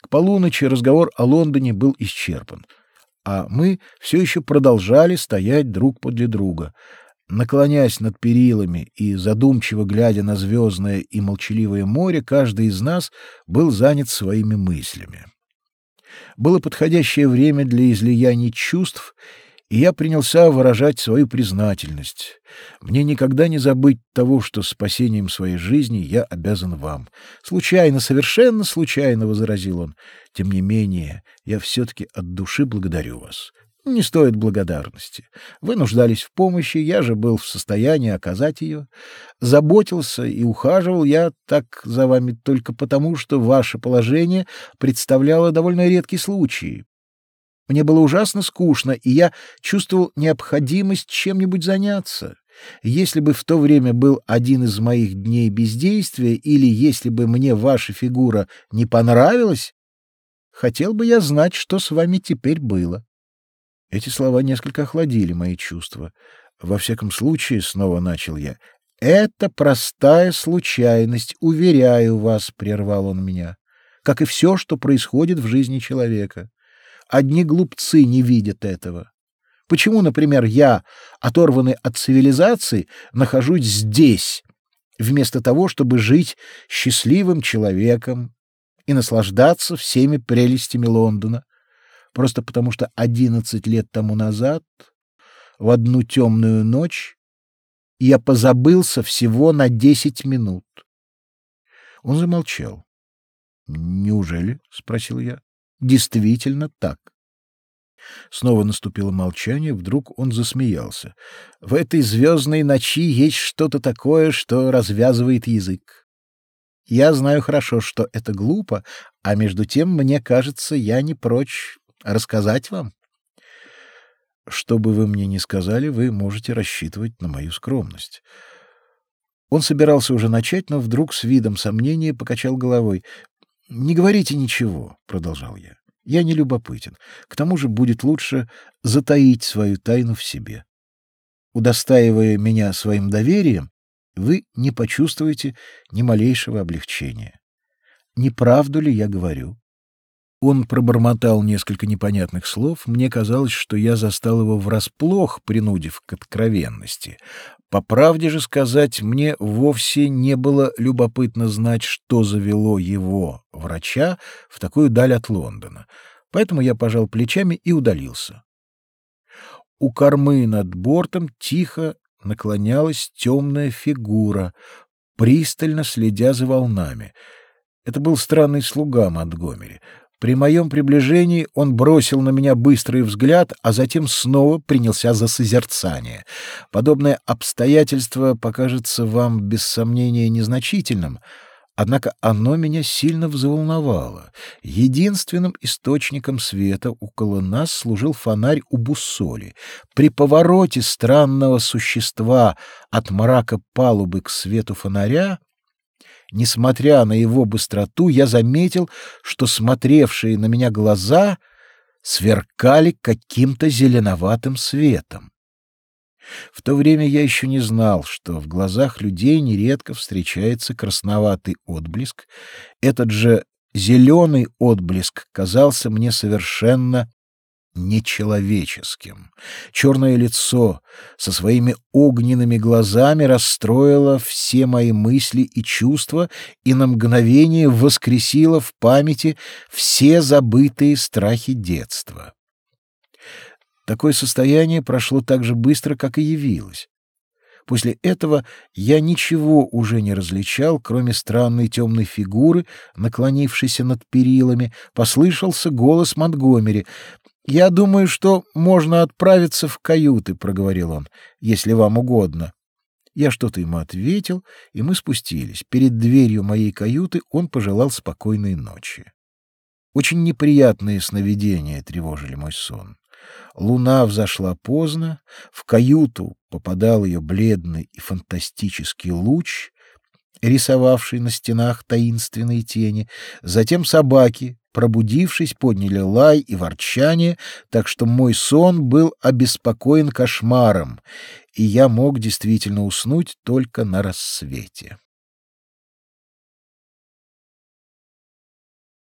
К полуночи разговор о Лондоне был исчерпан, а мы все еще продолжали стоять друг подле друга, наклонясь над перилами и задумчиво глядя на звездное и молчаливое море, каждый из нас был занят своими мыслями. Было подходящее время для излияний чувств, и я принялся выражать свою признательность. Мне никогда не забыть того, что спасением своей жизни я обязан вам. Случайно, совершенно случайно, — возразил он. Тем не менее, я все-таки от души благодарю вас. Не стоит благодарности. Вы нуждались в помощи, я же был в состоянии оказать ее. Заботился и ухаживал я так за вами только потому, что ваше положение представляло довольно редкий случай. Мне было ужасно скучно, и я чувствовал необходимость чем-нибудь заняться. Если бы в то время был один из моих дней бездействия, или если бы мне ваша фигура не понравилась, хотел бы я знать, что с вами теперь было. Эти слова несколько охладили мои чувства. Во всяком случае, снова начал я. Это простая случайность, уверяю вас, прервал он меня, как и все, что происходит в жизни человека. Одни глупцы не видят этого. Почему, например, я, оторванный от цивилизации, нахожусь здесь, вместо того, чтобы жить счастливым человеком и наслаждаться всеми прелестями Лондона? Просто потому что одиннадцать лет тому назад, в одну темную ночь, я позабылся всего на десять минут. Он замолчал. «Неужели?» — спросил я действительно так. Снова наступило молчание, вдруг он засмеялся. В этой звездной ночи есть что-то такое, что развязывает язык. Я знаю хорошо, что это глупо, а между тем, мне кажется, я не прочь рассказать вам. Что бы вы мне ни сказали, вы можете рассчитывать на мою скромность. Он собирался уже начать, но вдруг с видом сомнения покачал головой. Не говорите ничего, продолжал я. Я не любопытен. К тому же будет лучше затаить свою тайну в себе. Удостаивая меня своим доверием, вы не почувствуете ни малейшего облегчения. Не правду ли я говорю? Он пробормотал несколько непонятных слов. Мне казалось, что я застал его врасплох, принудив к откровенности. По правде же сказать, мне вовсе не было любопытно знать, что завело его, врача, в такую даль от Лондона. Поэтому я пожал плечами и удалился. У кормы над бортом тихо наклонялась темная фигура, пристально следя за волнами. Это был странный слуга Монтгомери. При моем приближении он бросил на меня быстрый взгляд, а затем снова принялся за созерцание. Подобное обстоятельство покажется вам без сомнения незначительным, однако оно меня сильно взволновало. Единственным источником света около нас служил фонарь у буссоли. При повороте странного существа от мрака палубы к свету фонаря Несмотря на его быстроту, я заметил, что смотревшие на меня глаза сверкали каким-то зеленоватым светом. В то время я еще не знал, что в глазах людей нередко встречается красноватый отблеск. Этот же зеленый отблеск казался мне совершенно нечеловеческим. Черное лицо со своими огненными глазами расстроило все мои мысли и чувства и на мгновение воскресило в памяти все забытые страхи детства. Такое состояние прошло так же быстро, как и явилось. После этого я ничего уже не различал, кроме странной темной фигуры, наклонившейся над перилами. Послышался голос Монтгомери. «Я думаю, что можно отправиться в каюты», — проговорил он, — «если вам угодно». Я что-то ему ответил, и мы спустились. Перед дверью моей каюты он пожелал спокойной ночи. Очень неприятные сновидения тревожили мой сон. Луна взошла поздно, в каюту попадал ее бледный и фантастический луч, рисовавший на стенах таинственные тени, затем собаки, пробудившись, подняли лай и ворчание, так что мой сон был обеспокоен кошмаром, и я мог действительно уснуть только на рассвете.